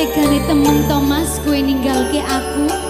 tegane temen Thomas kue ninggal ke aku